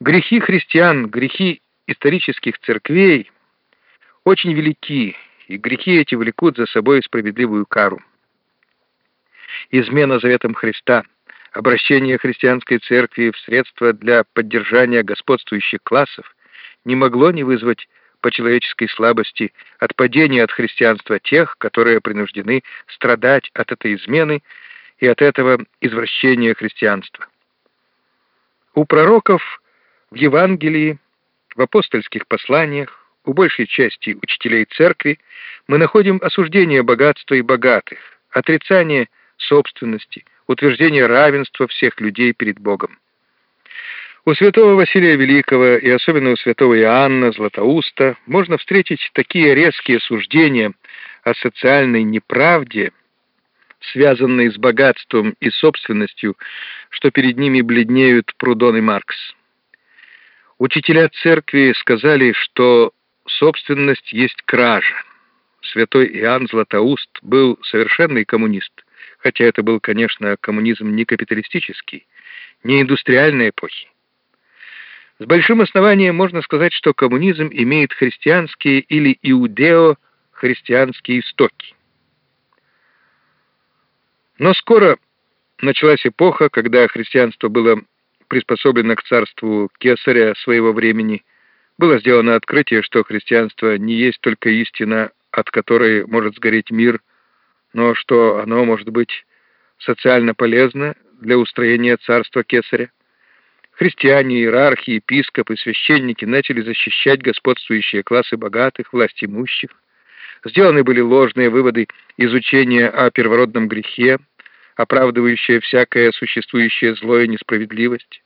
Грехи христиан, грехи исторических церквей очень велики, и грехи эти влекут за собой справедливую кару. Измена заветам Христа, обращение христианской церкви в средства для поддержания господствующих классов не могло не вызвать по человеческой слабости отпадения от христианства тех, которые принуждены страдать от этой измены и от этого извращения христианства. У пророков в Евангелии, в апостольских посланиях, у большей части учителей церкви мы находим осуждение богатства и богатых, отрицание собственности, утверждение равенства всех людей перед Богом. У святого Василия Великого и особенно у святого Иоанна Златоуста можно встретить такие резкие суждения о социальной неправде, связанной с богатством и собственностью, что перед ними бледнеют Прудон и Маркс. Учителя церкви сказали, что собственность есть кража. Святой Иоанн Златоуст был совершенный коммунист, хотя это был, конечно, коммунизм не капиталистический, не индустриальной эпохи. С большим основанием можно сказать, что коммунизм имеет христианские или иудео-христианские истоки. Но скоро началась эпоха, когда христианство было приспособлено к царству кесаря своего времени, было сделано открытие, что христианство не есть только истина, от которой может сгореть мир, но что оно может быть социально полезно для устроения царства кесаря. Христиане, иерархи, епископы, священники начали защищать господствующие классы богатых, власть имущих. Сделаны были ложные выводы изучения о первородном грехе, оправдывающие всякое существующее зло и несправедливость.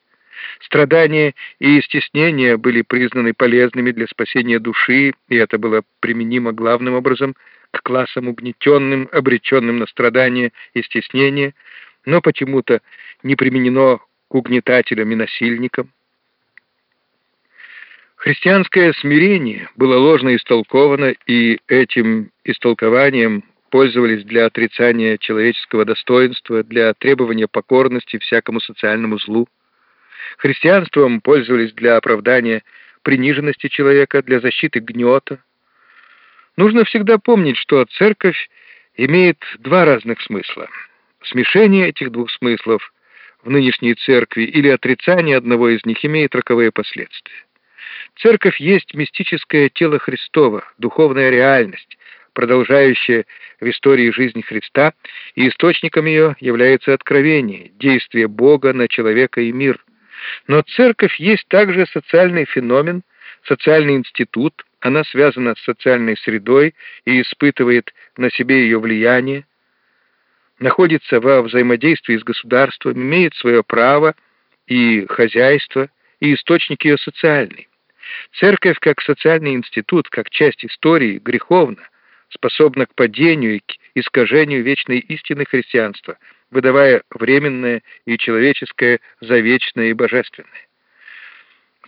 Страдания и стеснения были признаны полезными для спасения души, и это было применимо главным образом к классам угнетенным, обреченным на страдания и стеснения, но почему-то не применено к угнетателям и насильникам. Христианское смирение было ложно истолковано, и этим истолкованием пользовались для отрицания человеческого достоинства, для требования покорности всякому социальному злу. Христианством пользовались для оправдания приниженности человека, для защиты гнета. Нужно всегда помнить, что церковь имеет два разных смысла. Смешение этих двух смыслов в нынешней церкви или отрицание одного из них имеет роковые последствия. Церковь есть мистическое тело Христова, духовная реальность, продолжающая в истории жизни Христа, и источником ее является откровение, действие Бога на человека и мир. Но церковь есть также социальный феномен, социальный институт, она связана с социальной средой и испытывает на себе ее влияние, находится во взаимодействии с государством, имеет свое право и хозяйство, и источник ее социальный. Церковь как социальный институт, как часть истории, греховна, способна к падению и к искажению вечной истины христианства, выдавая временное и человеческое за вечное и божественное.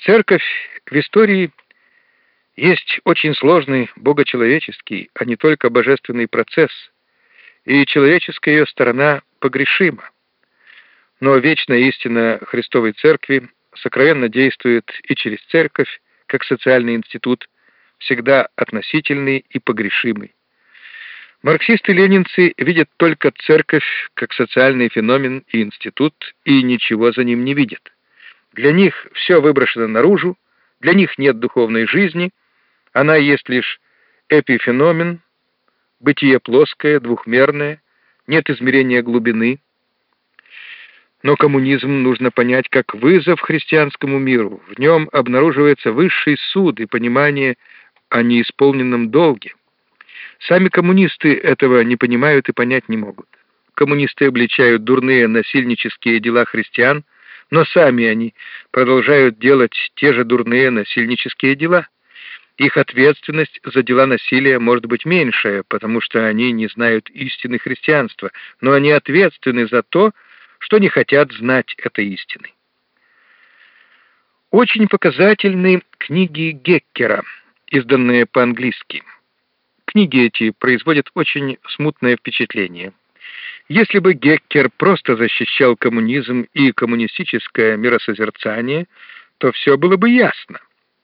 Церковь в истории есть очень сложный богочеловеческий, а не только божественный процесс, и человеческая ее сторона погрешима. Но вечная истина Христовой Церкви сокровенно действует и через Церковь, как социальный институт, всегда относительный и погрешимый. Марксисты-ленинцы видят только церковь как социальный феномен и институт, и ничего за ним не видят. Для них все выброшено наружу, для них нет духовной жизни, она есть лишь эпифеномен, бытие плоское, двухмерное, нет измерения глубины. Но коммунизм нужно понять как вызов христианскому миру. В нем обнаруживается высший суд и понимание о неисполненном долге. Сами коммунисты этого не понимают и понять не могут. Коммунисты обличают дурные насильнические дела христиан, но сами они продолжают делать те же дурные насильнические дела. Их ответственность за дела насилия может быть меньшая, потому что они не знают истины христианства, но они ответственны за то, что не хотят знать этой истины. Очень показательны книги Геккера, изданные по-английски. Книги эти производят очень смутное впечатление. Если бы Геккер просто защищал коммунизм и коммунистическое миросозерцание, то все было бы ясно.